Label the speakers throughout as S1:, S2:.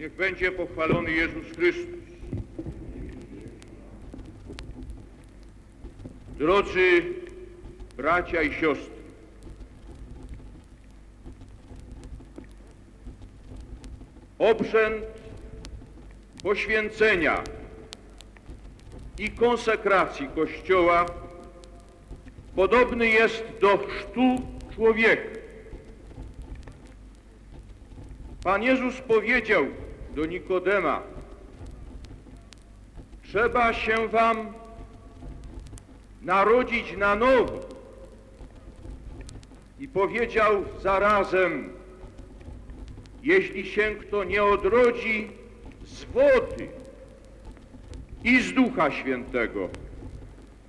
S1: Niech będzie pochwalony Jezus Chrystus. Drodzy bracia i siostry, obrzęd poświęcenia i konsekracji Kościoła podobny jest do chrztu człowieka. Pan Jezus powiedział do Nikodema, trzeba się wam narodzić na nowo. I powiedział zarazem, jeśli się kto nie odrodzi z wody i z Ducha Świętego,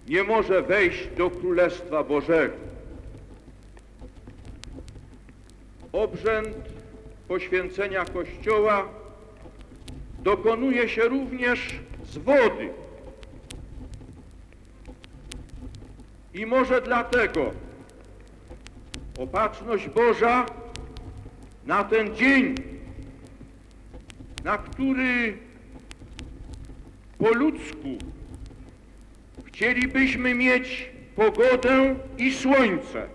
S1: nie może wejść do Królestwa Bożego. Obrzęd poświęcenia Kościoła dokonuje się również z wody. I może dlatego opatrzność Boża na ten dzień, na który po ludzku chcielibyśmy mieć pogodę i słońce,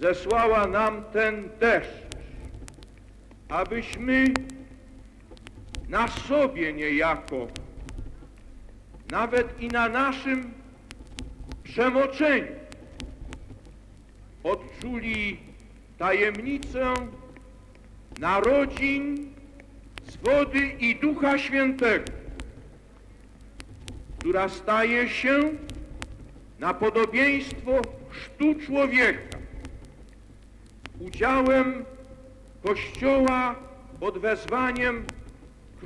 S1: zesłała nam ten deszcz, abyśmy na sobie niejako, nawet i na naszym przemoczeniu, odczuli tajemnicę narodzin z wody i Ducha Świętego, która staje się na podobieństwo chrztu człowieka udziałem Kościoła pod wezwaniem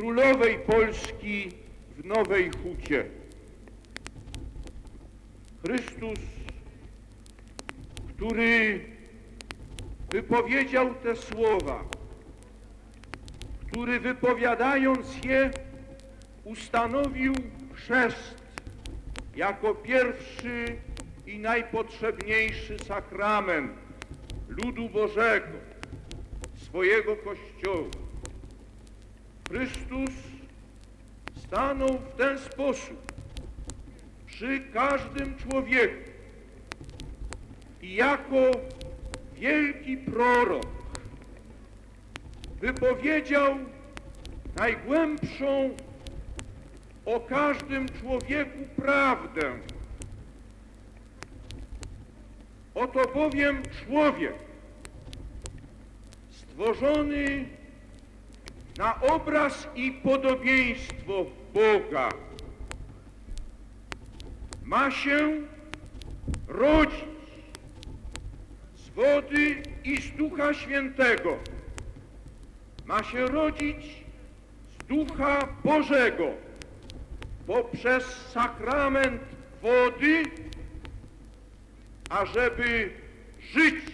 S1: Królowej Polski w Nowej Hucie. Chrystus, który wypowiedział te słowa, który wypowiadając je ustanowił chrzest jako pierwszy i najpotrzebniejszy sakrament ludu Bożego, swojego Kościoła. Chrystus stanął w ten sposób przy każdym człowieku i jako wielki prorok wypowiedział najgłębszą o każdym człowieku prawdę. Oto bowiem człowiek stworzony na obraz i podobieństwo Boga ma się rodzić z wody i z Ducha Świętego. Ma się rodzić z Ducha Bożego poprzez sakrament wody, ażeby żyć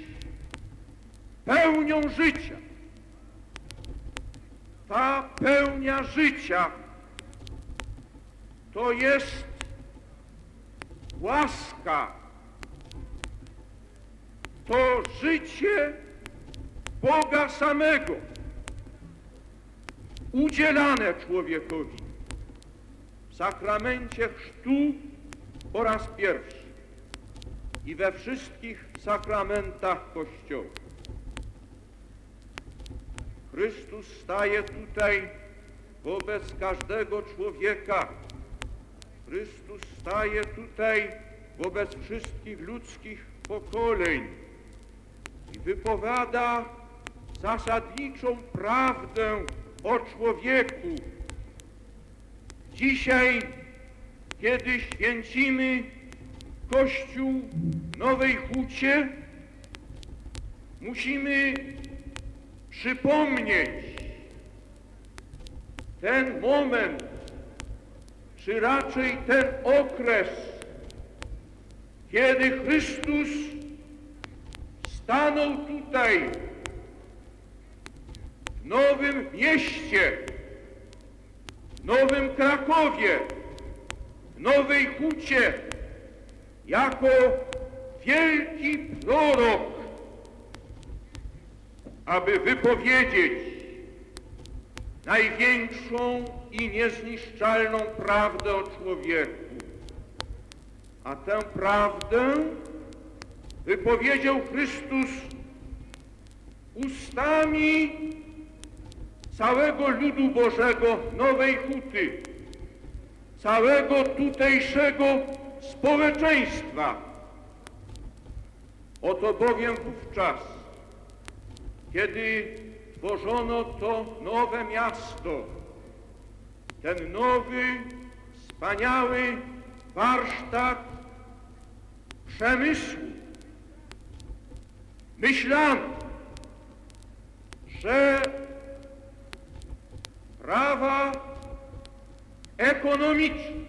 S1: pełnią życia. Ta pełnia życia to jest łaska, to życie Boga samego, udzielane człowiekowi w sakramencie chrztu po raz pierwszy i we wszystkich sakramentach Kościoła. Chrystus staje tutaj wobec każdego człowieka. Chrystus staje tutaj wobec wszystkich ludzkich pokoleń i wypowiada zasadniczą prawdę o człowieku. Dzisiaj, kiedy święcimy Kościół Nowej Hucie, musimy przypomnieć ten moment, czy raczej ten okres, kiedy Chrystus stanął tutaj, w Nowym Mieście, w Nowym Krakowie, w Nowej Hucie, jako wielki prorok, aby wypowiedzieć największą i niezniszczalną prawdę o człowieku. A tę prawdę wypowiedział Chrystus ustami całego ludu Bożego Nowej Huty, całego tutejszego społeczeństwa. Oto bowiem wówczas, kiedy tworzono to nowe miasto, ten nowy, wspaniały warsztat przemysłu, myślano, że prawa ekonomiczne,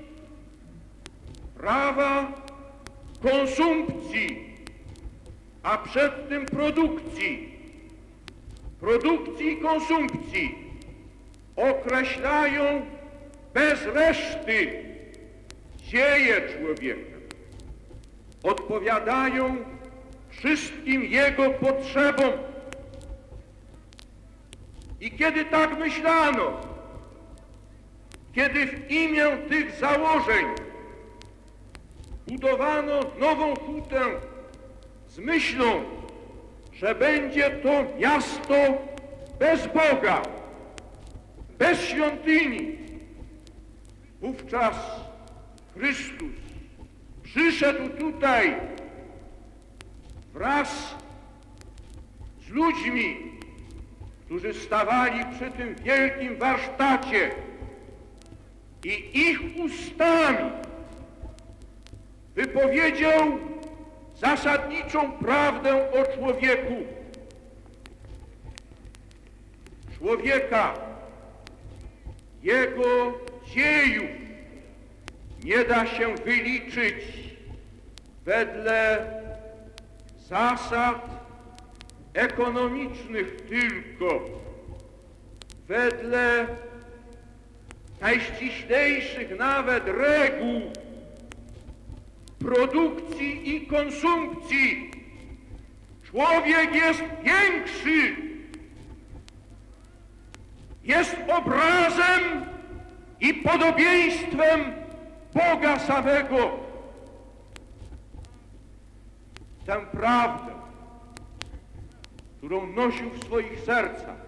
S1: prawa konsumpcji, a przed tym produkcji, produkcji i konsumpcji określają bez reszty dzieje człowieka, odpowiadają wszystkim jego potrzebom. I kiedy tak myślano, kiedy w imię tych założeń budowano nową hutę z myślą, że będzie to miasto bez Boga, bez świątyni, wówczas Chrystus przyszedł tutaj wraz z ludźmi, którzy stawali przy tym wielkim warsztacie i ich ustami wypowiedział zasadniczą prawdę o człowieku. Człowieka, jego dziejów nie da się wyliczyć wedle zasad ekonomicznych tylko, wedle najściślejszych nawet reguł produkcji i konsumpcji. Człowiek jest większy, jest obrazem i podobieństwem Boga samego. Tę prawdę, którą nosił w swoich sercach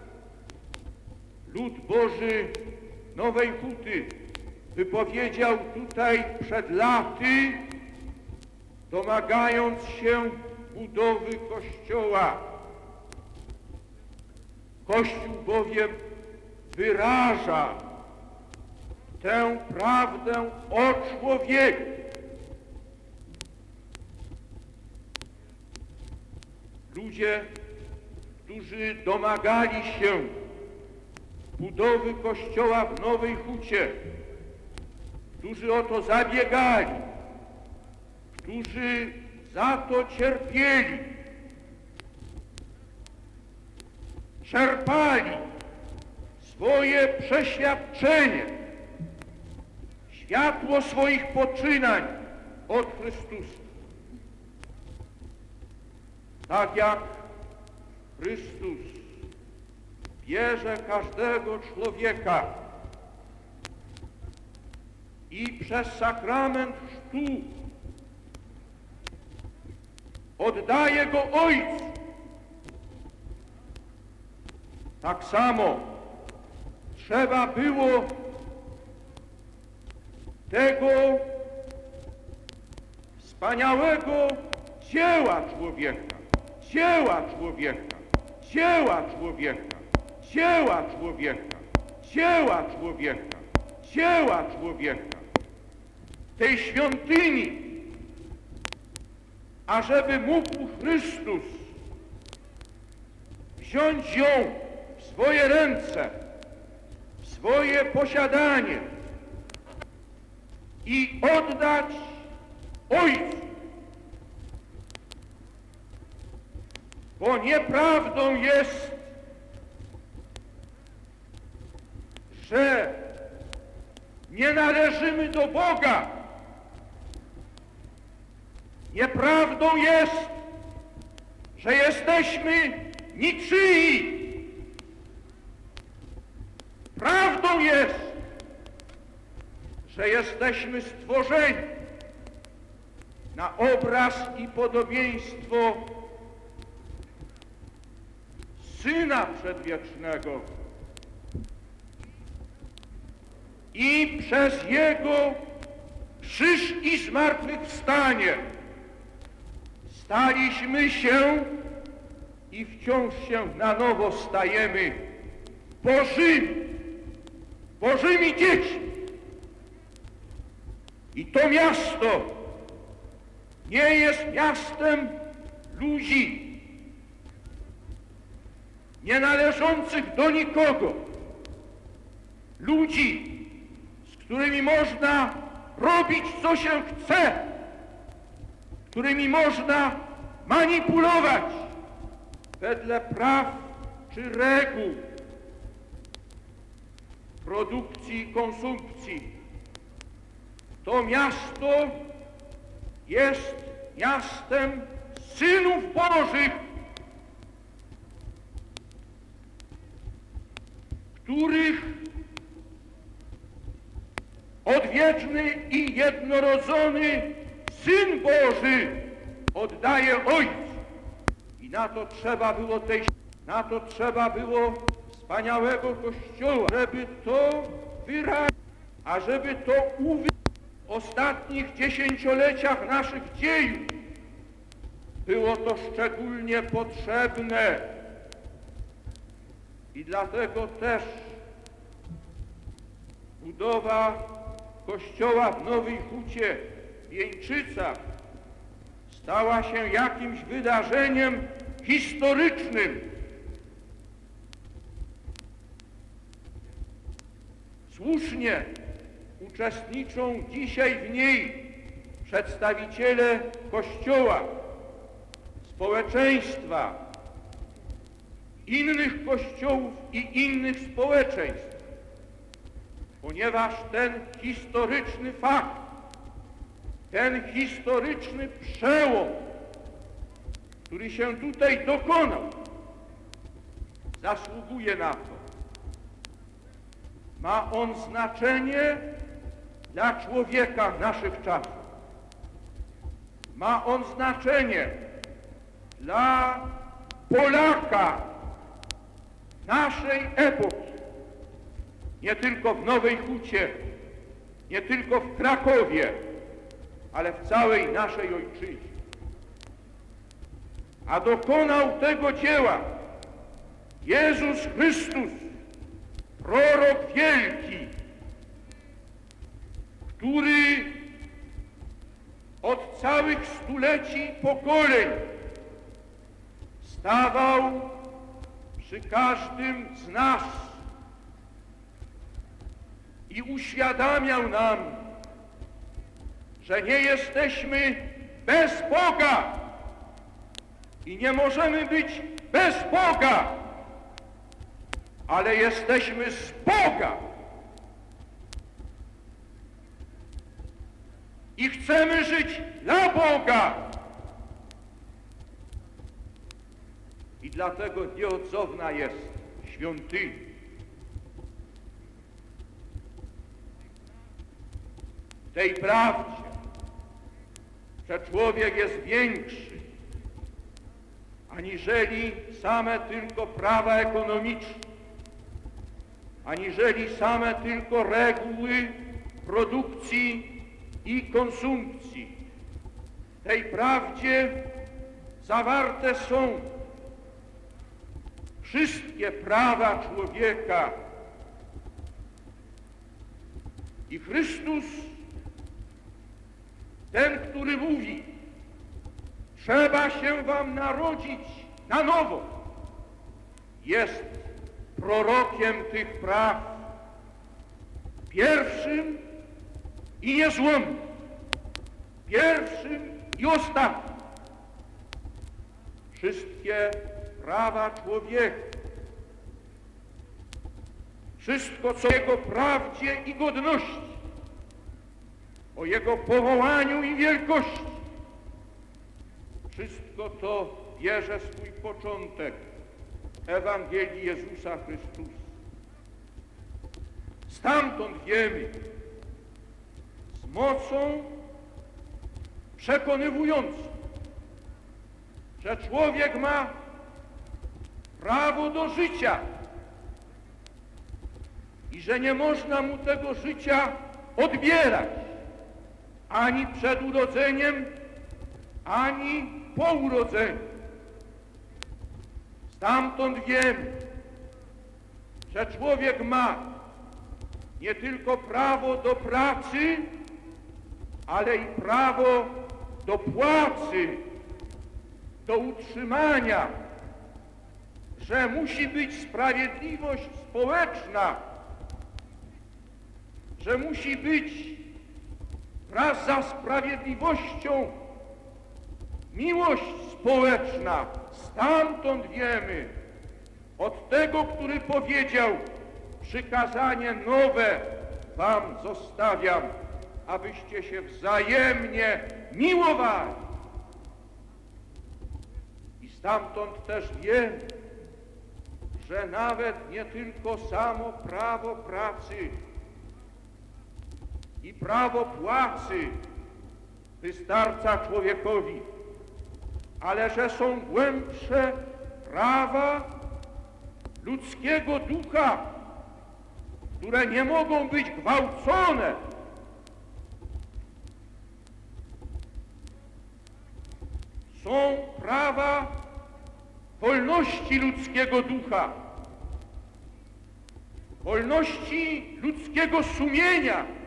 S1: lud Boży Nowej Huty, wypowiedział tutaj przed laty, domagając się budowy Kościoła. Kościół bowiem wyraża tę prawdę o człowieku. Ludzie, którzy domagali się budowy kościoła w Nowej Hucie, którzy o to zabiegali, którzy za to cierpieli, czerpali swoje przeświadczenie, światło swoich poczynań od Chrystusa. Tak jak Chrystus bierze każdego człowieka i przez sakrament chrztu oddaje go Ojcu. Tak samo trzeba było tego wspaniałego dzieła człowieka, dzieła człowieka, dzieła człowieka, dzieła człowieka, dzieła człowieka, dzieła człowieka, tej świątyni, ażeby mógł Chrystus wziąć ją w swoje ręce, w swoje posiadanie i oddać Ojcu. Bo nieprawdą jest, że nie należymy do Boga. Nieprawdą jest, że jesteśmy niczyi. Prawdą jest, że jesteśmy stworzeni na obraz i podobieństwo Syna Przedwiecznego i przez Jego krzyż i zmartwychwstanie staliśmy się i wciąż się na nowo stajemy. Bożymi, Bożymi dziećmi. I to miasto nie jest miastem ludzi, nie należących do nikogo, ludzi, z którymi można robić co się chce, którymi można manipulować wedle praw czy reguł produkcji i konsumpcji. To miasto jest miastem synów Bożych, których odwieczny i jednorodzony Syn Boży oddaje Ojcu. I na to trzeba było tej, na to trzeba było wspaniałego Kościoła, żeby to wyrazić, a żeby to uwyrazić w ostatnich dziesięcioleciach naszych dziejów. Było to szczególnie potrzebne i dlatego też budowa kościoła w Nowej Hucie w Jeńczycach stała się jakimś wydarzeniem historycznym. Słusznie uczestniczą dzisiaj w niej przedstawiciele Kościoła, społeczeństwa, innych kościołów i innych społeczeństw, ponieważ ten historyczny fakt, ten historyczny przełom, który się tutaj dokonał, zasługuje na to. Ma on znaczenie dla człowieka naszych czasów. Ma on znaczenie dla Polaka naszej epoki. Nie tylko w Nowej Hucie, nie tylko w Krakowie, ale w całej naszej ojczyźnie. A dokonał tego dzieła Jezus Chrystus, prorok wielki, który od całych stuleci pokoleń stawał przy każdym z nas i uświadamiał nam, że nie jesteśmy bez Boga i nie możemy być bez Boga, ale jesteśmy z Boga. I chcemy żyć dla Boga. I dlatego nieodzowna jest świątynia. tej prawdzie, że człowiek jest większy aniżeli same tylko prawa ekonomiczne, aniżeli same tylko reguły produkcji i konsumpcji. W tej prawdzie zawarte są wszystkie prawa człowieka i Chrystus ten, który mówi, trzeba się wam narodzić na nowo, jest prorokiem tych praw, pierwszym i niezłomnym, pierwszym i ostatnim. Wszystkie prawa człowieka, wszystko, co jego prawdzie i godności, o Jego powołaniu i wielkości. Wszystko to bierze swój początek Ewangelii Jezusa Chrystusa. Stamtąd wiemy, z mocą przekonywującą, że człowiek ma prawo do życia i że nie można mu tego życia odbierać ani przed urodzeniem, ani po urodzeniu. Stamtąd wiemy, że człowiek ma nie tylko prawo do pracy, ale i prawo do płacy, do utrzymania, że musi być sprawiedliwość społeczna, że musi być wraz za sprawiedliwością miłość społeczna. Stamtąd wiemy, od tego, który powiedział, przykazanie nowe wam zostawiam, abyście się wzajemnie miłowali. I stamtąd też wiemy, że nawet nie tylko samo prawo pracy i prawo płacy wystarcza człowiekowi, ale że są głębsze prawa ludzkiego ducha, które nie mogą być gwałcone. Są prawa wolności ludzkiego ducha, wolności ludzkiego sumienia,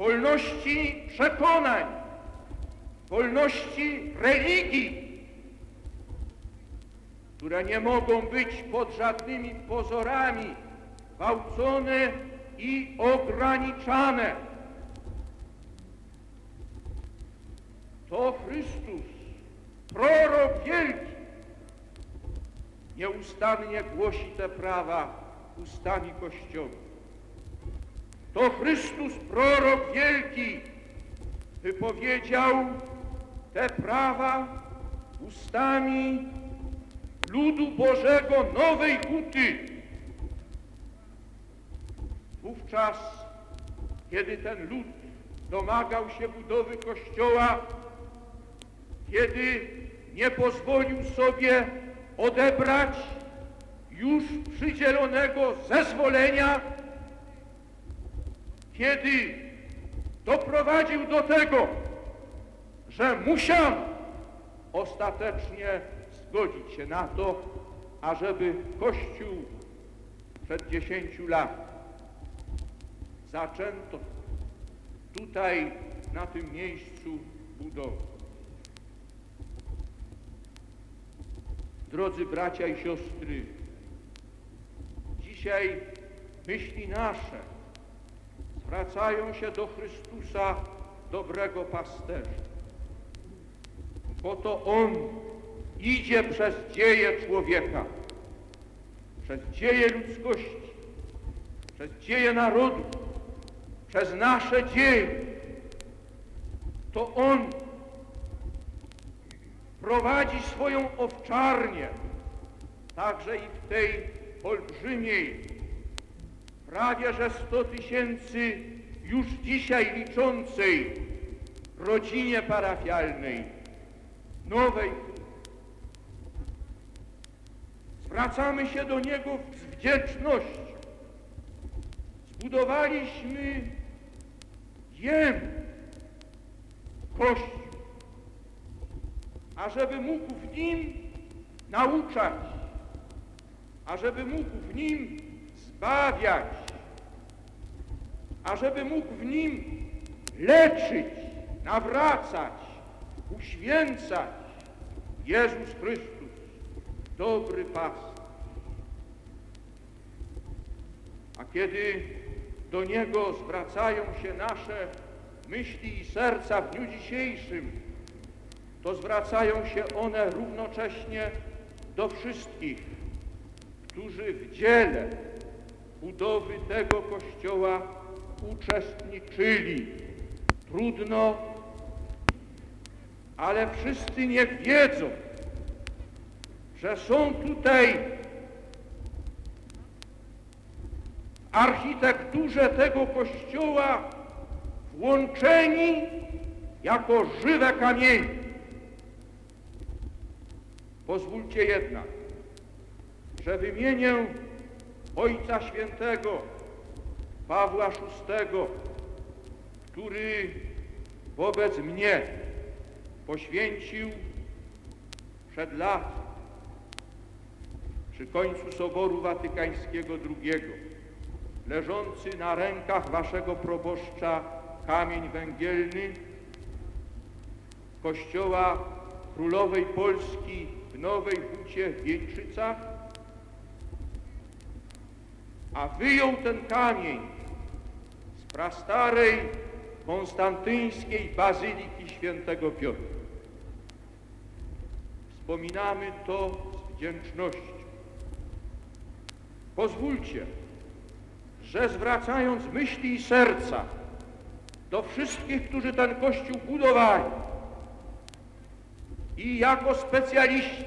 S1: wolności przekonań, wolności religii, które nie mogą być pod żadnymi pozorami gwałcone i ograniczane. To Chrystus, prorok wielki, nieustannie głosi te prawa ustami Kościoła. To Chrystus, prorok wielki, wypowiedział te prawa ustami ludu Bożego nowej huty. Wówczas, kiedy ten lud domagał się budowy Kościoła, kiedy nie pozwolił sobie odebrać już przydzielonego zezwolenia, kiedy doprowadził do tego, że musiał ostatecznie zgodzić się na to, ażeby Kościół przed dziesięciu lat zaczęto tutaj, na tym miejscu budować. Drodzy bracia i siostry, dzisiaj myśli nasze zwracają się do Chrystusa, dobrego pasterza, bo to On idzie przez dzieje człowieka, przez dzieje ludzkości, przez dzieje narodu, przez nasze dzieje. To On prowadzi swoją owczarnię, także i w tej olbrzymiej, prawie że 100 tysięcy już dzisiaj liczącej rodzinie parafialnej, nowej. Zwracamy się do Niego z wdzięcznością. Zbudowaliśmy Jem Kościół ażeby mógł w nim nauczać, ażeby mógł w nim zbawiać, ażeby mógł w nim leczyć, nawracać, uświęcać Jezus Chrystus, dobry pasterz. A kiedy do Niego zwracają się nasze myśli i serca w dniu dzisiejszym, to zwracają się one równocześnie do wszystkich, którzy w dziele budowy tego Kościoła uczestniczyli. Trudno, ale wszyscy niech wiedzą, że są tutaj architekturze tego kościoła włączeni jako żywe kamienie. Pozwólcie jednak, że wymienię Ojca Świętego Pawła VI, który wobec mnie poświęcił przed lat przy końcu Soboru Watykańskiego II leżący na rękach waszego proboszcza kamień węgielny kościoła Królowej Polski w Nowej Hucie w Wieńczycach, a wyjął ten kamień prastarej konstantyńskiej bazyliki świętego Piotra. Wspominamy to z wdzięcznością. Pozwólcie, że zwracając myśli i serca do wszystkich, którzy ten Kościół budowali i jako specjaliści,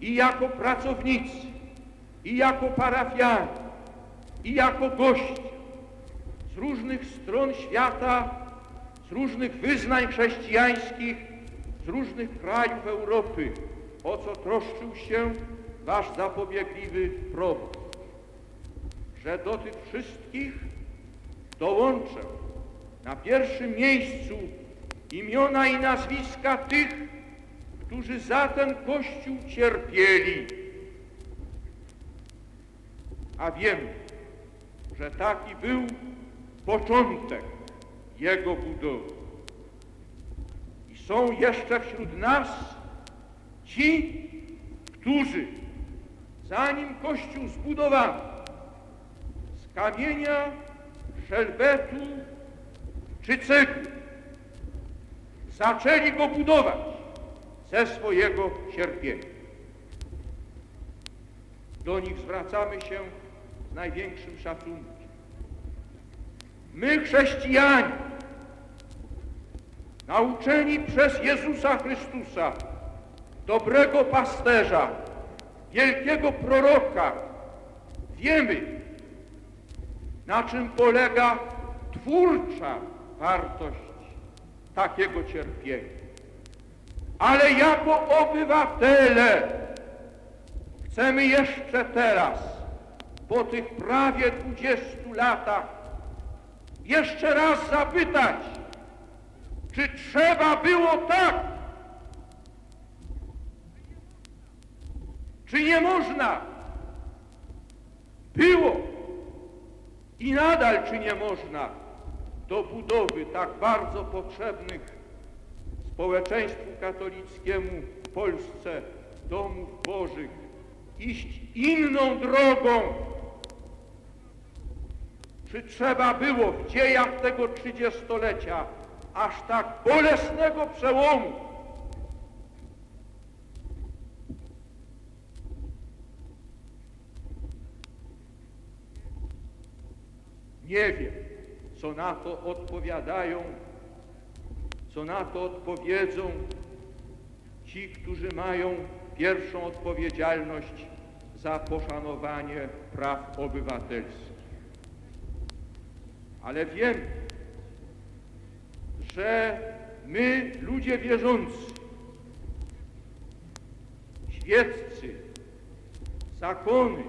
S1: i jako pracownicy, i jako parafianie, i jako goście z różnych stron świata, z różnych wyznań chrześcijańskich, z różnych krajów Europy, o co troszczył się wasz zapobiegliwy proboszcz że do tych wszystkich dołączę na pierwszym miejscu imiona i nazwiska tych, którzy za ten Kościół cierpieli. A wiem, że taki był początek jego budowy. I są jeszcze wśród nas ci, którzy zanim Kościół zbudowano, kamienia, szelbetu czy cegły. Zaczęli go budować ze swojego cierpienia. Do nich zwracamy się z największym szacunkiem. My, chrześcijanie, nauczeni przez Jezusa Chrystusa, dobrego pasterza, wielkiego proroka, wiemy, na czym polega twórcza wartość takiego cierpienia. Ale jako obywatele chcemy jeszcze teraz, po tych prawie dwudziestu latach, jeszcze raz zapytać, czy trzeba było tak, czy nie można? Było. I nadal czy nie można? Do budowy tak bardzo potrzebnych społeczeństwu katolickiemu w Polsce domów bożych iść inną drogą? Czy trzeba było w dziejach tego trzydziestolecia aż tak bolesnego przełomu Nie wiem, co na to odpowiadają, co na to odpowiedzą ci, którzy mają pierwszą odpowiedzialność za poszanowanie praw obywatelskich. Ale wiem, że my, ludzie wierzący, świeccy, zakony,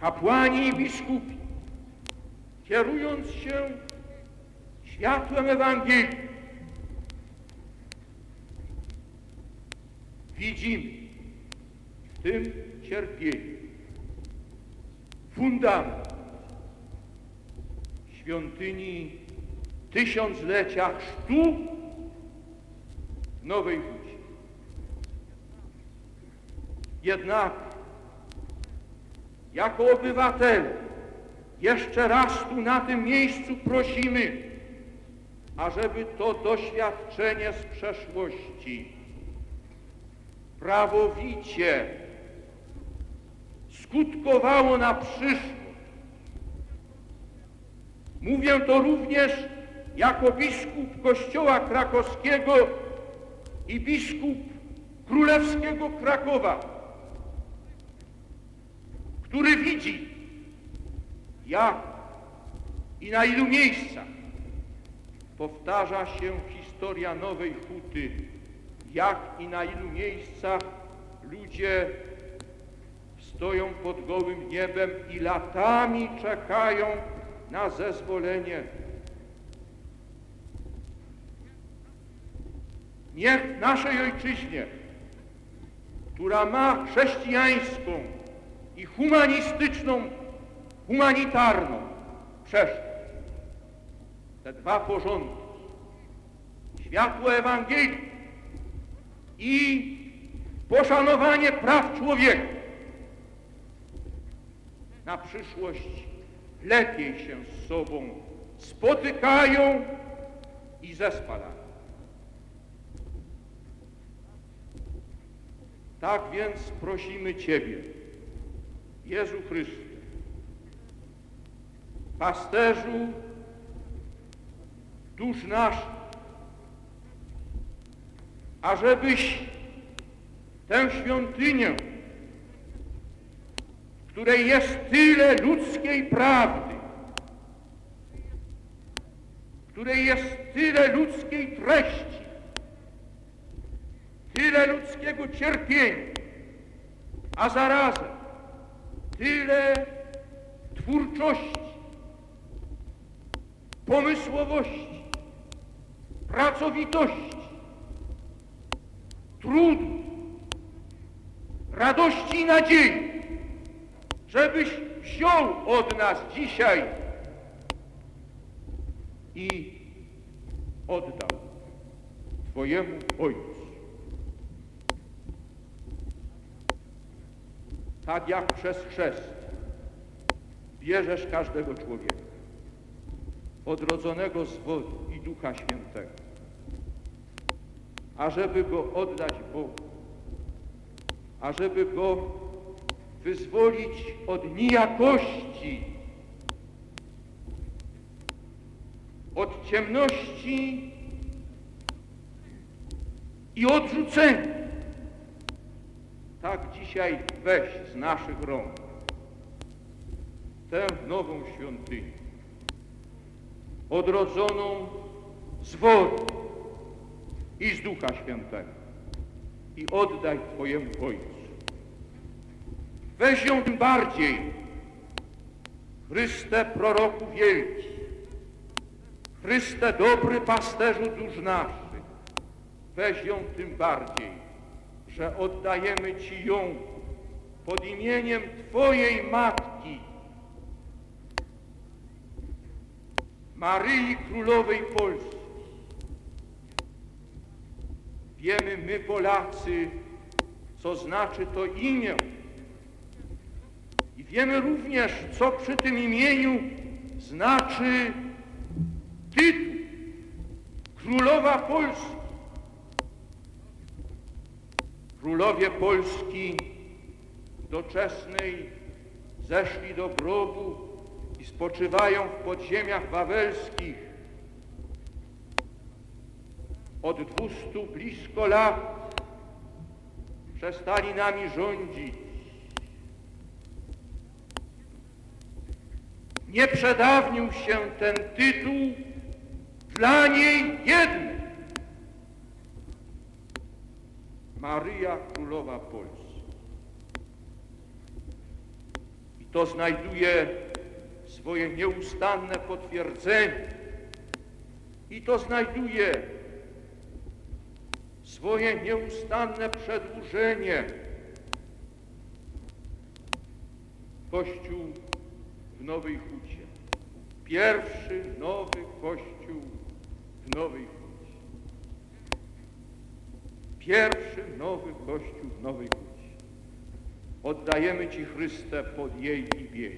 S1: kapłani i biskupi, kierując się światłem Ewangelii, widzimy w tym cierpieniu fundament świątyni tysiąclecia chrztu w Nowej Hucie. Jednak jako obywatele jeszcze raz tu na tym miejscu prosimy, ażeby to doświadczenie z przeszłości prawowicie skutkowało na przyszłość. Mówię to również jako biskup Kościoła Krakowskiego i biskup Królewskiego Krakowa, który widzi jak i na ilu miejscach powtarza się historia Nowej Huty, jak i na ilu miejscach ludzie stoją pod gołym niebem i latami czekają na zezwolenie. Niech naszej ojczyźnie, która ma chrześcijańską i humanistyczną, humanitarną przeszłość, te dwa porządki, światło Ewangelii i poszanowanie praw człowieka, na przyszłość lepiej się z sobą spotykają i zespalają. Tak więc prosimy Ciebie, Jezu Chryste, pasterzu dusz naszych, ażebyś tę świątynię, której jest tyle ludzkiej prawdy, której jest tyle ludzkiej treści, tyle ludzkiego cierpienia, a zarazem tyle twórczości, pomysłowości, pracowitości, trudu, radości i nadziei, żebyś wziął od nas dzisiaj i oddał Twojemu Ojcu. Tak jak przez chrzest bierzesz każdego człowieka, odrodzonego z wody i Ducha Świętego, ażeby go oddać Bogu, ażeby go wyzwolić od nijakości, od ciemności i odrzucenia. Tak dzisiaj weź z naszych rąk tę nową świątynię, odrodzoną z wody i z Ducha Świętego i oddaj Twojemu Ojcu. Weź ją tym bardziej, Chryste proroku wielki, Chryste dobry pasterzu dusz naszych, weź ją tym bardziej, że oddajemy Ci ją pod imieniem Twojej Matki, Maryi Królowej Polski. Wiemy my Polacy, co znaczy to imię. I wiemy również, co przy tym imieniu znaczy tytuł Królowa Polski. Królowie Polski doczesnej zeszli do grobu i spoczywają w podziemiach wawelskich. Od dwustu blisko lat przestali nami rządzić. Nie przedawnił się ten tytuł dla niej jednej. Maryja Królowa Polski. I to znajduje swoje nieustanne potwierdzenie. I to znajduje swoje nieustanne przedłużenie. Kościół w Nowej Hucie. Pierwszy nowy Kościół w Nowej Hucie. Pierwszy nowy Kościół w Nowej Hucie. Oddajemy Ci Chryste pod jej imię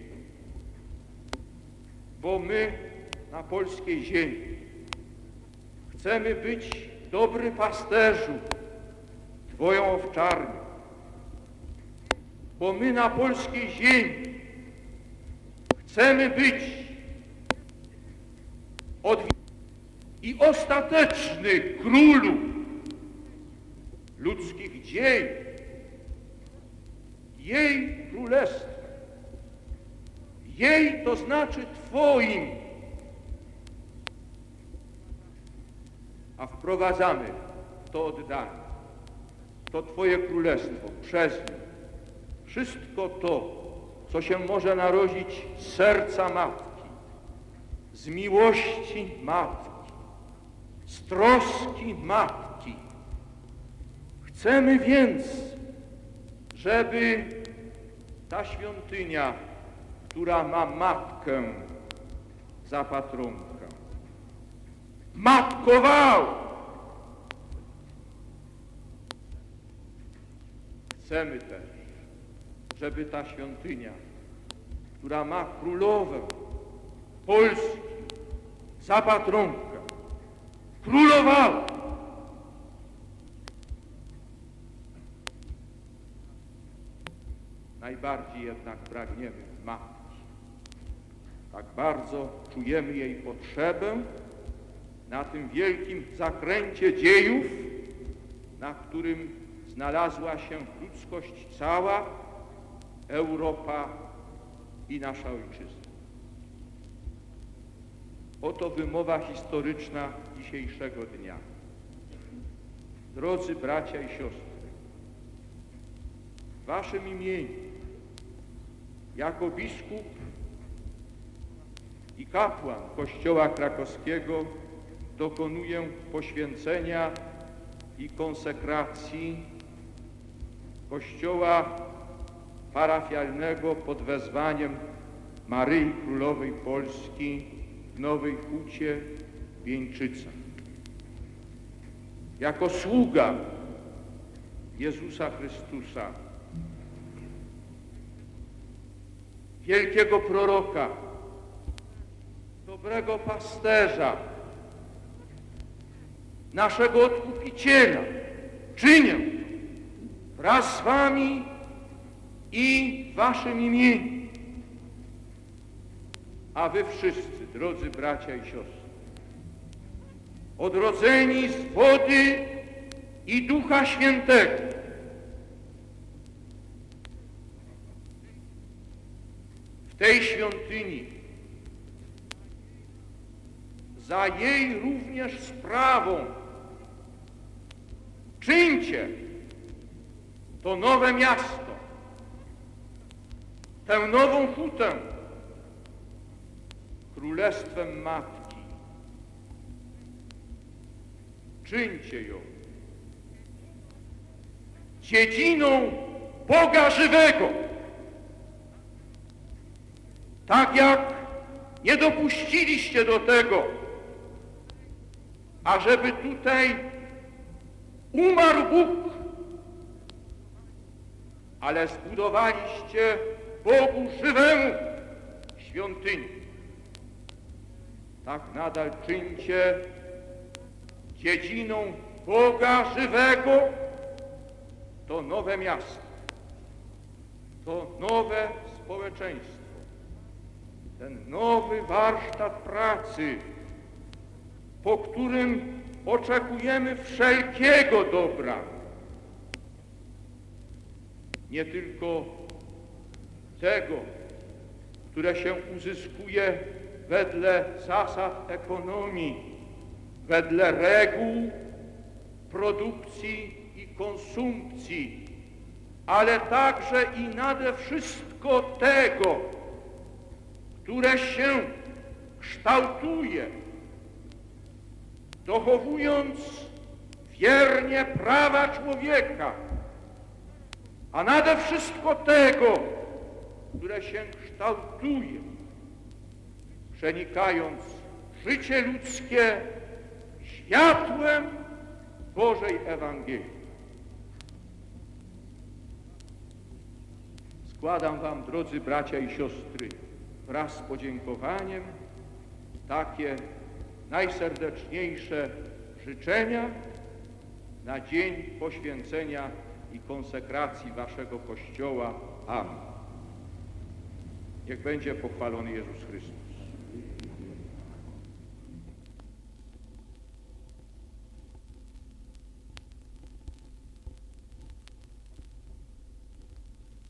S1: bo my na polskiej ziemi chcemy być dobry pasterzu Twoją owczarnią, bo my na polskiej ziemi chcemy być od i ostateczny królu ludzkich dziejów, jej królestwa, Jej to znaczy Twoim. A wprowadzamy to oddanie, to Twoje królestwo przez nie. Wszystko to, co się może narodzić z serca matki, z miłości matki, z troski matki. Chcemy więc, żeby ta świątynia, która ma matkę za patronkę, matkowała. Chcemy też, żeby ta świątynia, która ma królowę Polski za patronkę, królowała. Najbardziej jednak pragniemy matki. Tak bardzo czujemy jej potrzebę na tym wielkim zakręcie dziejów, na którym znalazła się ludzkość cała, Europa i nasza ojczyzna. Oto wymowa historyczna dzisiejszego dnia. Drodzy bracia i siostry, w waszym imieniu, jako biskup i kapłan Kościoła Krakowskiego dokonuję poświęcenia i konsekracji Kościoła parafialnego pod wezwaniem Maryi Królowej Polski w Nowej Hucie Wieńczyca. Jako sługa Jezusa Chrystusa, wielkiego proroka, dobrego pasterza, naszego Odkupiciela, czynię wraz z wami i waszym imieniu. A wy wszyscy, drodzy bracia i siostry, odrodzeni z wody i Ducha Świętego, w tej świątyni, za jej również sprawą, czyńcie to nowe miasto, tę nową hutę, królestwem Matki. Czyńcie ją dziedziną Boga żywego. Tak jak nie dopuściliście do tego, ażeby tutaj umarł Bóg, ale zbudowaliście Bogu żywemu świątynię. Tak nadal czyńcie dziedziną Boga żywego. To nowe miasto, to nowe społeczeństwo, ten nowy warsztat pracy, po którym oczekujemy wszelkiego dobra. Nie tylko tego, które się uzyskuje wedle zasad ekonomii, wedle reguł produkcji i konsumpcji, ale także i nade wszystko tego, które się kształtuje, dochowując wiernie prawa człowieka, a nade wszystko tego, które się kształtuje, przenikając życie ludzkie światłem Bożej Ewangelii. Składam Wam, drodzy bracia i siostry, wraz z podziękowaniem takie najserdeczniejsze życzenia na dzień poświęcenia i konsekracji Waszego Kościoła. Amen. Niech będzie pochwalony Jezus Chrystus.